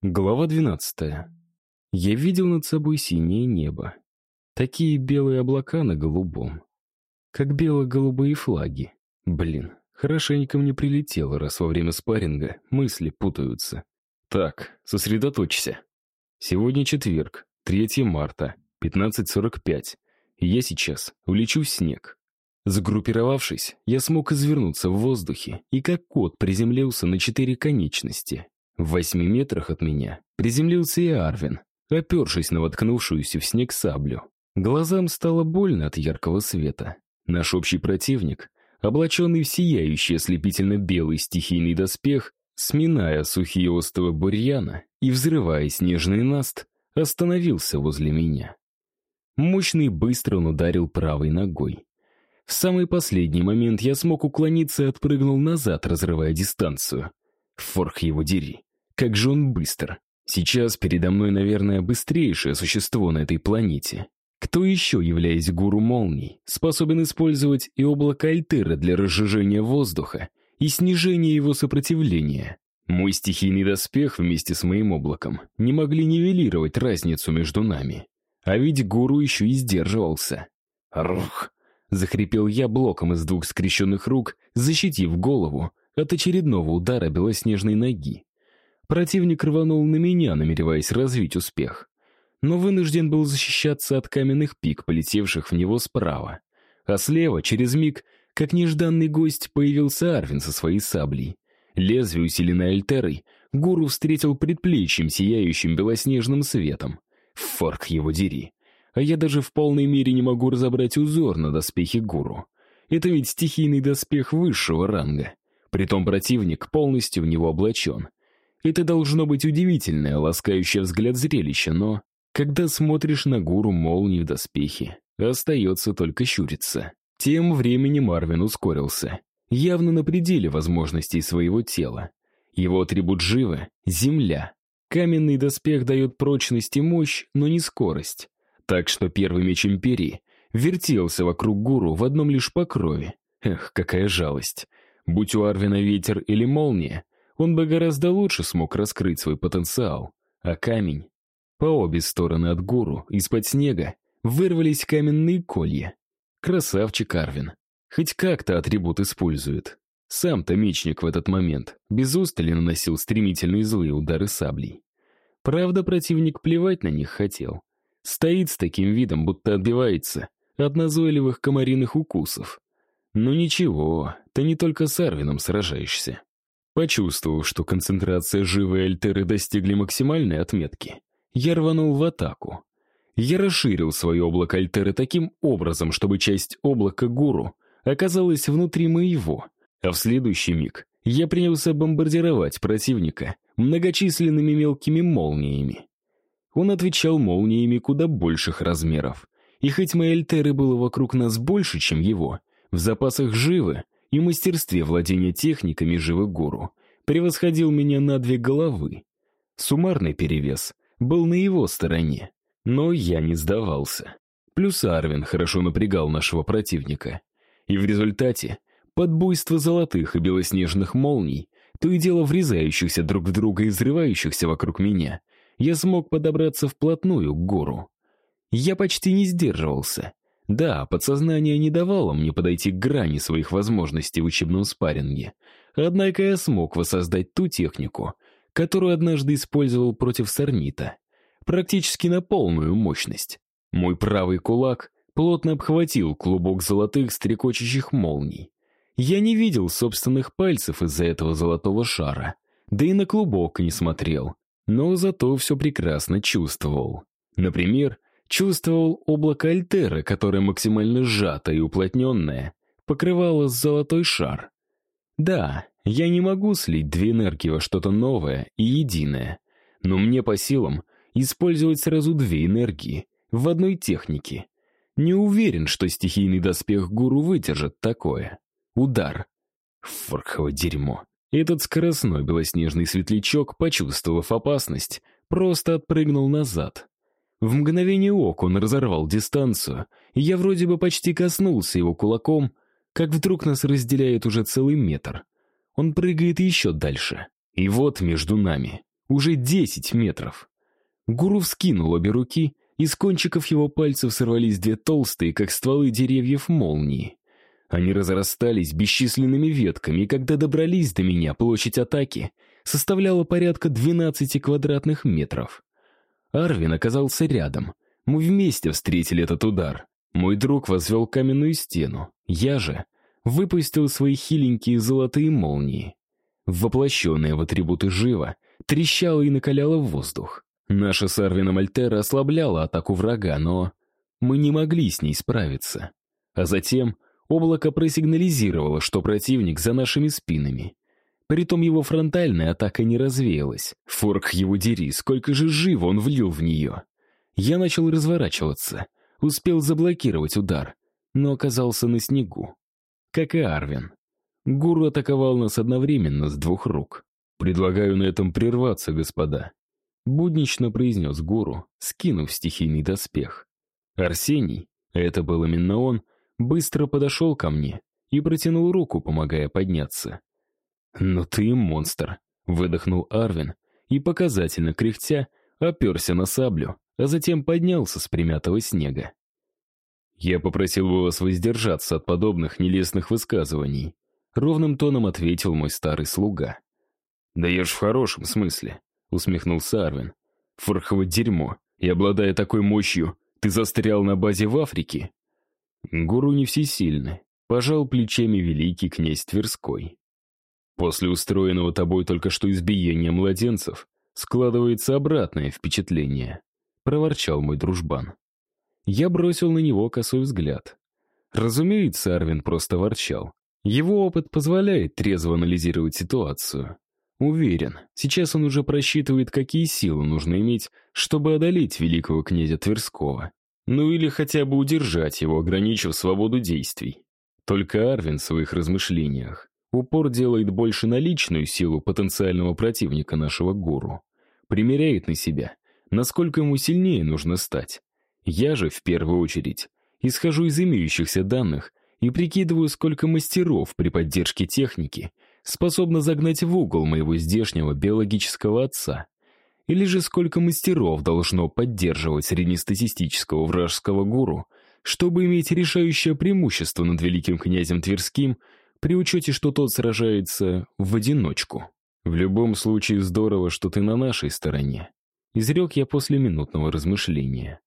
Глава 12. Я видел над собой синее небо. Такие белые облака на голубом. Как бело-голубые флаги. Блин, хорошенько мне прилетело, раз во время спарринга мысли путаются. Так, сосредоточься. Сегодня четверг, 3 марта, 15.45. И я сейчас улечу в снег. Загруппировавшись, я смог извернуться в воздухе и как кот приземлился на четыре конечности. В восьми метрах от меня приземлился и Арвин, опершись на воткнувшуюся в снег саблю. Глазам стало больно от яркого света. Наш общий противник, облаченный в сияющий ослепительно-белый стихийный доспех, сминая сухие остовы бурьяна и взрывая снежный наст, остановился возле меня. Мощный быстро он ударил правой ногой. В самый последний момент я смог уклониться и отпрыгнул назад, разрывая дистанцию. Форх его дери. Как же он быстр. Сейчас передо мной, наверное, быстрейшее существо на этой планете. Кто еще, являясь гуру молний, способен использовать и облако Альтера для разжижения воздуха и снижения его сопротивления? Мой стихийный доспех вместе с моим облаком не могли нивелировать разницу между нами. А ведь гуру еще и сдерживался. «Рух!» — захрипел я блоком из двух скрещенных рук, защитив голову от очередного удара белоснежной ноги. Противник рванул на меня, намереваясь развить успех. Но вынужден был защищаться от каменных пик, полетевших в него справа. А слева, через миг, как нежданный гость, появился Арвин со своей саблей. Лезвие, усиленное альтерой, гуру встретил предплечьем, сияющим белоснежным светом. Форк его дери. А я даже в полной мере не могу разобрать узор на доспехе гуру. Это ведь стихийный доспех высшего ранга. Притом противник полностью в него облачен. Это должно быть удивительное, ласкающее взгляд зрелище, но когда смотришь на гуру молнии в доспехе, остается только щуриться. Тем временем Марвин ускорился, явно на пределе возможностей своего тела. Его атрибут живы — земля. Каменный доспех дает прочность и мощь, но не скорость. Так что первый меч Империи вертелся вокруг гуру в одном лишь покрове. Эх, какая жалость. Будь у Арвина ветер или молния, он бы гораздо лучше смог раскрыть свой потенциал. А камень? По обе стороны от гуру, из-под снега, вырвались каменные колья. Красавчик Арвин. Хоть как-то атрибут использует. Сам-то мечник в этот момент без устали наносил стремительные злые удары саблей. Правда, противник плевать на них хотел. Стоит с таким видом, будто отбивается от назойливых комариных укусов. Но ничего, ты не только с Арвином сражаешься. Почувствовав, что концентрация живой альтеры достигли максимальной отметки, я рванул в атаку. Я расширил свое облако альтеры таким образом, чтобы часть облака гуру оказалась внутри моего, а в следующий миг я принялся бомбардировать противника многочисленными мелкими молниями. Он отвечал молниями куда больших размеров, и хоть мои альтеры было вокруг нас больше, чем его, в запасах живы и мастерстве владения техниками живых гуру превосходил меня на две головы. Суммарный перевес был на его стороне, но я не сдавался. Плюс Арвин хорошо напрягал нашего противника. И в результате, под буйство золотых и белоснежных молний, то и дело врезающихся друг в друга и взрывающихся вокруг меня, я смог подобраться вплотную к гору. Я почти не сдерживался, да, подсознание не давало мне подойти к грани своих возможностей в учебном спарринге. Однако я смог воссоздать ту технику, которую однажды использовал против Сорнита. Практически на полную мощность. Мой правый кулак плотно обхватил клубок золотых стрекочущих молний. Я не видел собственных пальцев из-за этого золотого шара, да и на клубок не смотрел, но зато все прекрасно чувствовал. Например, Чувствовал облако Альтера, которое максимально сжатое и уплотненное, покрывало золотой шар. Да, я не могу слить две энергии во что-то новое и единое, но мне по силам использовать сразу две энергии в одной технике. Не уверен, что стихийный доспех гуру выдержит такое. Удар. Форхово дерьмо. Этот скоростной белоснежный светлячок, почувствовав опасность, просто отпрыгнул назад. В мгновение ока он разорвал дистанцию, и я вроде бы почти коснулся его кулаком, как вдруг нас разделяет уже целый метр. Он прыгает еще дальше. И вот между нами уже 10 метров. Гуру вскинул обе руки, и с кончиков его пальцев сорвались две толстые, как стволы деревьев, молнии. Они разрастались бесчисленными ветками, и когда добрались до меня, площадь атаки составляла порядка 12 квадратных метров. Арвин оказался рядом. Мы вместе встретили этот удар. Мой друг возвел каменную стену. Я же выпустил свои хиленькие золотые молнии. Воплощенная в атрибуты жива, трещала и накаляла воздух. Наша с Арвином Альтера ослабляла атаку врага, но мы не могли с ней справиться. А затем облако просигнализировало, что противник за нашими спинами. Притом его фронтальная атака не развеялась. Форк его дери, сколько же живо он влил в нее. Я начал разворачиваться, успел заблокировать удар, но оказался на снегу. Как и Арвин. Гуру атаковал нас одновременно с двух рук. «Предлагаю на этом прерваться, господа», — буднично произнес гуру, скинув стихийный доспех. Арсений, это был именно он, быстро подошел ко мне и протянул руку, помогая подняться. «Ну ты монстр», — выдохнул Арвин и, показательно кряхтя, оперся на саблю, а затем поднялся с примятого снега. «Я попросил бы вас воздержаться от подобных нелестных высказываний», — ровным тоном ответил мой старый слуга. «Да я ж в хорошем смысле», — усмехнулся Арвин. «Фархово дерьмо, и обладая такой мощью, ты застрял на базе в Африке?» Гуру не всесильны, пожал плечами великий князь Тверской. После устроенного тобой только что избиения младенцев складывается обратное впечатление, проворчал мой дружбан. Я бросил на него косой взгляд. Разумеется, Арвин просто ворчал. Его опыт позволяет трезво анализировать ситуацию. Уверен, сейчас он уже просчитывает, какие силы нужно иметь, чтобы одолеть великого князя Тверского. Ну или хотя бы удержать его, ограничив свободу действий. Только Арвин в своих размышлениях Упор делает больше на личную силу потенциального противника нашего гуру. Примеряет на себя, насколько ему сильнее нужно стать. Я же, в первую очередь, исхожу из имеющихся данных и прикидываю, сколько мастеров при поддержке техники способно загнать в угол моего здешнего биологического отца. Или же сколько мастеров должно поддерживать среднестатистического вражеского гуру, чтобы иметь решающее преимущество над великим князем Тверским – при учете, что тот сражается в одиночку. В любом случае здорово, что ты на нашей стороне. Изрек я после минутного размышления.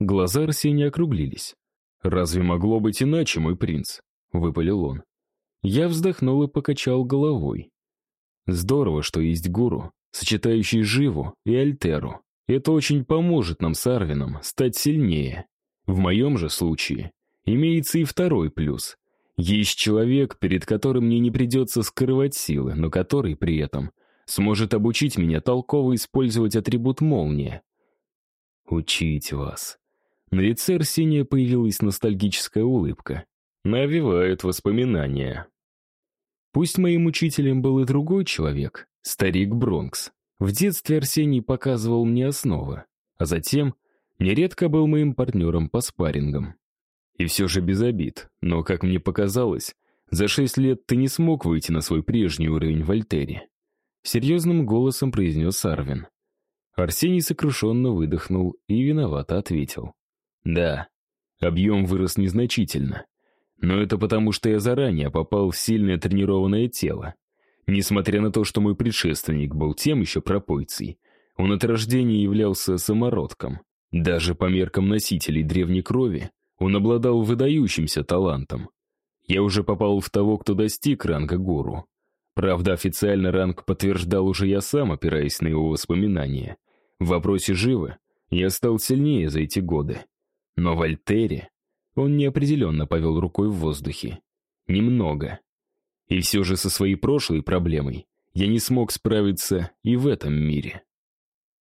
Глаза Арсения округлились. «Разве могло быть иначе, мой принц?» — выпалил он. Я вздохнул и покачал головой. Здорово, что есть гуру, сочетающий Живу и Альтеру. Это очень поможет нам с Арвином стать сильнее. В моем же случае имеется и второй плюс. Есть человек, перед которым мне не придется скрывать силы, но который при этом сможет обучить меня толково использовать атрибут молния. Учить вас. На лице Арсения появилась ностальгическая улыбка. Навевают воспоминания. Пусть моим учителем был и другой человек, старик Бронкс. В детстве Арсений показывал мне основы, а затем нередко был моим партнером по спаррингам. И все же без обид. Но, как мне показалось, за шесть лет ты не смог выйти на свой прежний уровень в Альтере. Серьезным голосом произнес Арвин. Арсений сокрушенно выдохнул и виновато ответил. Да, объем вырос незначительно. Но это потому, что я заранее попал в сильное тренированное тело. Несмотря на то, что мой предшественник был тем еще пропойцей, он от рождения являлся самородком. Даже по меркам носителей древней крови он обладал выдающимся талантом. Я уже попал в того, кто достиг ранга гуру. Правда, официально ранг подтверждал уже я сам, опираясь на его воспоминания. В вопросе живы я стал сильнее за эти годы. Но в Альтере он неопределенно повел рукой в воздухе. Немного. И все же со своей прошлой проблемой я не смог справиться и в этом мире.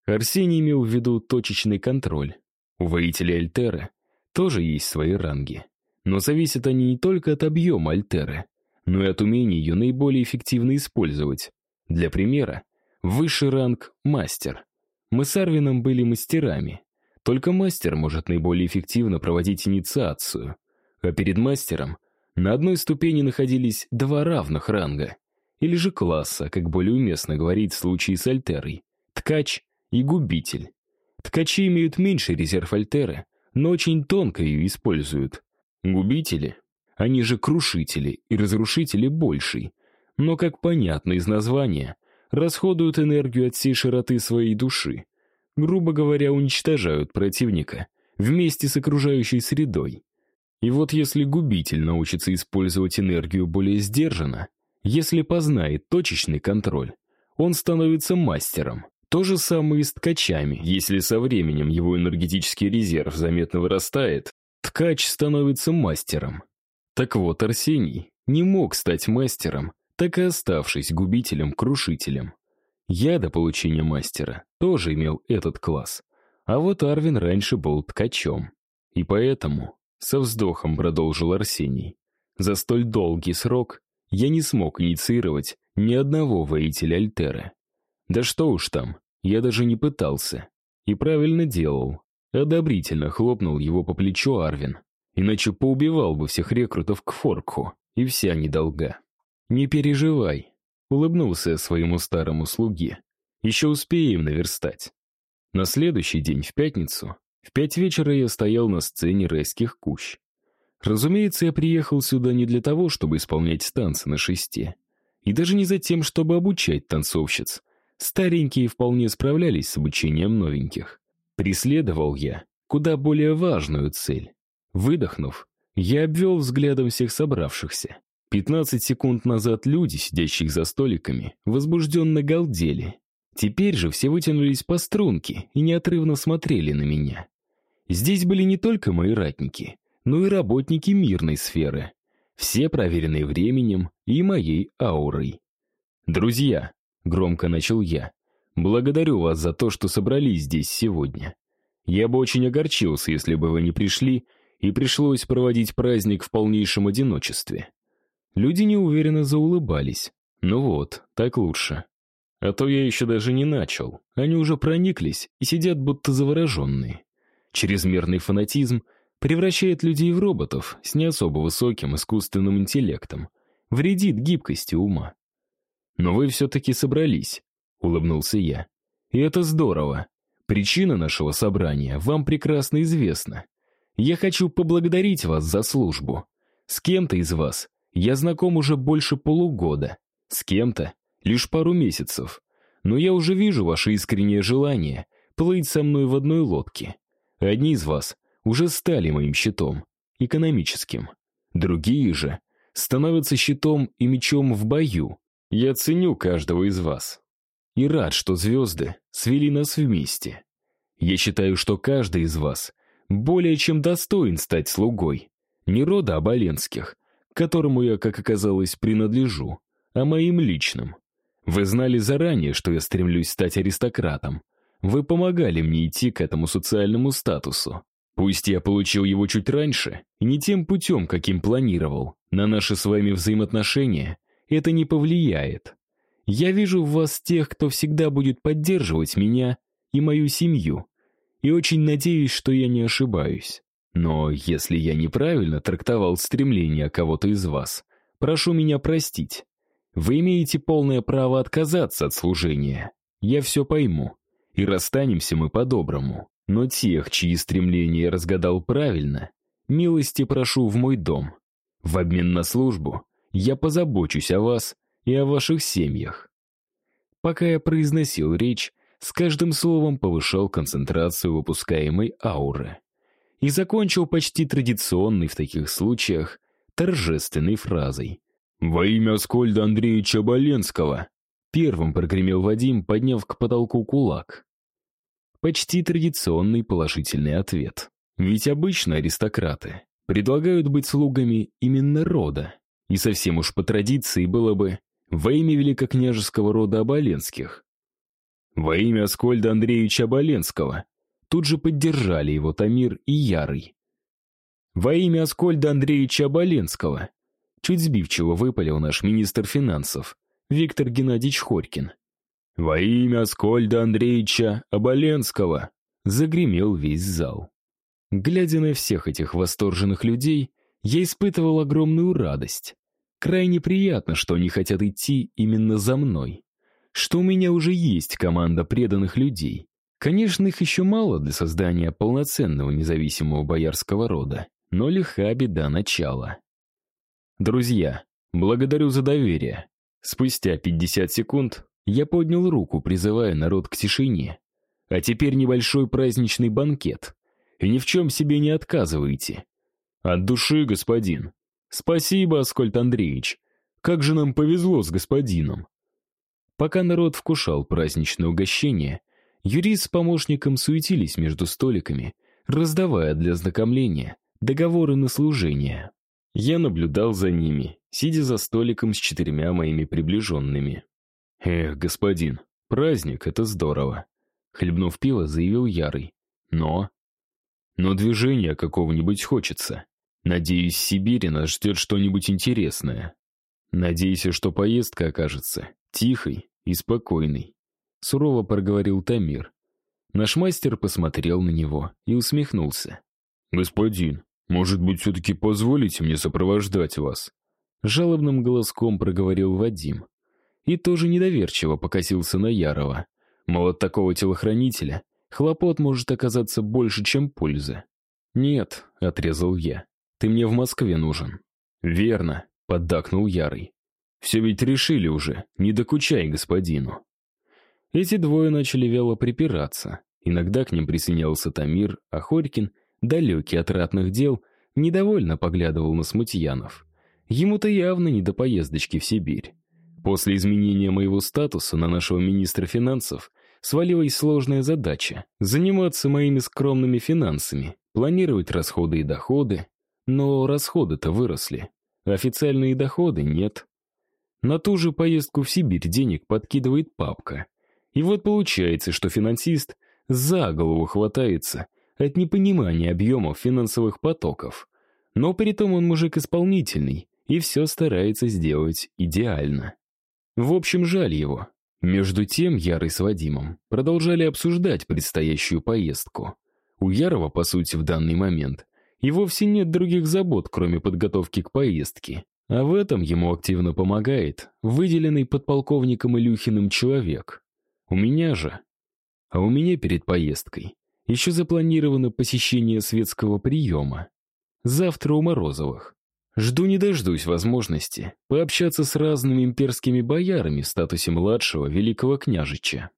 Арсений имел в виду точечный контроль. У воителей Альтера тоже есть свои ранги. Но зависят они не только от объема альтеры, но и от умения ее наиболее эффективно использовать. Для примера, высший ранг — мастер. Мы с Арвином были мастерами. Только мастер может наиболее эффективно проводить инициацию. А перед мастером на одной ступени находились два равных ранга. Или же класса, как более уместно говорить в случае с альтерой. ткач и губитель. Ткачи имеют меньший резерв альтеры, но очень тонко ее используют. Губители, они же крушители и разрушители больший, но, как понятно из названия, расходуют энергию от всей широты своей души. Грубо говоря, уничтожают противника вместе с окружающей средой. И вот если губитель научится использовать энергию более сдержанно, если познает точечный контроль, он становится мастером. То же самое и с ткачами. Если со временем его энергетический резерв заметно вырастает, ткач становится мастером. Так вот, Арсений не мог стать мастером, так и оставшись губителем-крушителем. Я до получения мастера тоже имел этот класс. А вот Арвин раньше был ткачом. И поэтому, со вздохом продолжил Арсений, за столь долгий срок я не смог инициировать ни одного воителя Альтеры. Да что уж там, я даже не пытался. И правильно делал. Одобрительно хлопнул его по плечу Арвин. Иначе поубивал бы всех рекрутов к Форкху, и вся недолга. «Не переживай», — улыбнулся своему старому слуге. «Еще успеем наверстать». На следующий день, в пятницу, в пять вечера я стоял на сцене райских кущ. Разумеется, я приехал сюда не для того, чтобы исполнять танцы на шесте. И даже не за тем, чтобы обучать танцовщиц. Старенькие вполне справлялись с обучением новеньких. Преследовал я куда более важную цель. Выдохнув, я обвел взглядом всех собравшихся. Пятнадцать секунд назад люди, сидящие за столиками, возбужденно галдели. Теперь же все вытянулись по струнке и неотрывно смотрели на меня. Здесь были не только мои ратники, но и работники мирной сферы. Все проверенные временем и моей аурой. «Друзья», — громко начал я, — «благодарю вас за то, что собрались здесь сегодня. Я бы очень огорчился, если бы вы не пришли, и пришлось проводить праздник в полнейшем одиночестве. Люди неуверенно заулыбались. Ну вот, так лучше. А то я еще даже не начал. Они уже прониклись и сидят будто завороженные. Чрезмерный фанатизм превращает людей в роботов с не особо высоким искусственным интеллектом, вредит гибкости ума. Но вы все-таки собрались, улыбнулся я. И это здорово. Причина нашего собрания вам прекрасно известна. Я хочу поблагодарить вас за службу. С кем-то из вас я знаком уже больше полугода, с кем-то лишь пару месяцев, но я уже вижу ваше искреннее желание плыть со мной в одной лодке. Одни из вас уже стали моим щитом, экономическим. Другие же становятся щитом и мечом в бою. Я ценю каждого из вас. И рад, что звезды свели нас вместе. Я считаю, что каждый из вас более чем достоин стать слугой. Не рода Оболенских, которому я, как оказалось, принадлежу, а моим личным. Вы знали заранее, что я стремлюсь стать аристократом. Вы помогали мне идти к этому социальному статусу. Пусть я получил его чуть раньше, и не тем путем, каким планировал, на наши с вами взаимоотношения это не повлияет. Я вижу в вас тех, кто всегда будет поддерживать меня и мою семью, и очень надеюсь, что я не ошибаюсь. Но если я неправильно трактовал стремление кого-то из вас, прошу меня простить. Вы имеете полное право отказаться от служения. Я все пойму. И расстанемся мы по-доброму. Но тех, чьи стремления я разгадал правильно, милости прошу в мой дом. В обмен на службу я позабочусь о вас и о ваших семьях. Пока я произносил речь, с каждым словом повышал концентрацию выпускаемой ауры и закончил почти традиционной в таких случаях торжественной фразой. «Во имя Скольда Андреевича Боленского!» Первым прогремел Вадим, подняв к потолку кулак. Почти традиционный положительный ответ. Ведь обычно аристократы предлагают быть слугами именно рода. И совсем уж по традиции было бы во имя великокняжеского рода Оболенских. Во имя Скольда Андреевича Оболенского тут же поддержали его Тамир и Ярый. «Во имя Аскольда Андреевича Оболенского», чуть сбивчиво выпалил наш министр финансов, Виктор Геннадьевич Хорькин. «Во имя Аскольда Андреевича Оболенского», загремел весь зал. Глядя на всех этих восторженных людей, я испытывал огромную радость. Крайне приятно, что они хотят идти именно за мной. что у меня уже есть команда преданных людей. Конечно, их еще мало для создания полноценного независимого боярского рода, но лиха беда начала. Друзья, благодарю за доверие. Спустя 50 секунд я поднял руку, призывая народ к тишине. А теперь небольшой праздничный банкет. И ни в чем себе не отказывайте. От души, господин. Спасибо, Аскольд Андреевич. Как же нам повезло с господином. Пока народ вкушал праздничное угощение, юрист с помощником суетились между столиками, раздавая для ознакомления договоры на служение. Я наблюдал за ними, сидя за столиком с четырьмя моими приближенными. «Эх, господин, праздник — это здорово», — хлебнув пиво, заявил Ярый. «Но...» «Но движения какого-нибудь хочется. Надеюсь, Сибири нас ждет что-нибудь интересное. Надейся, что поездка окажется тихой и спокойной», — сурово проговорил Тамир. Наш мастер посмотрел на него и усмехнулся. «Господин, может быть, все-таки позволите мне сопровождать вас?» Жалобным голоском проговорил Вадим. И тоже недоверчиво покосился на Ярова. Мол, от такого телохранителя хлопот может оказаться больше, чем пользы. «Нет», — отрезал я, — «ты мне в Москве нужен». «Верно», — поддакнул Ярый. «Все ведь решили уже, не докучай господину». Эти двое начали вяло припираться. Иногда к ним присоединялся Тамир, а Хорькин, далекий от ратных дел, недовольно поглядывал на смутьянов. Ему-то явно не до поездочки в Сибирь. После изменения моего статуса на нашего министра финансов свалилась сложная задача — заниматься моими скромными финансами, планировать расходы и доходы. Но расходы-то выросли, официальные доходы нет. На ту же поездку в Сибирь денег подкидывает папка. И вот получается, что финансист за голову хватается от непонимания объемов финансовых потоков. Но при том он мужик исполнительный и все старается сделать идеально. В общем, жаль его. Между тем Ярый с Вадимом продолжали обсуждать предстоящую поездку. У Ярова, по сути, в данный момент и вовсе нет других забот, кроме подготовки к поездке. А в этом ему активно помогает выделенный подполковником Илюхиным человек. У меня же... А у меня перед поездкой еще запланировано посещение светского приема. Завтра у Морозовых. Жду не дождусь возможности пообщаться с разными имперскими боярами в статусе младшего великого княжича.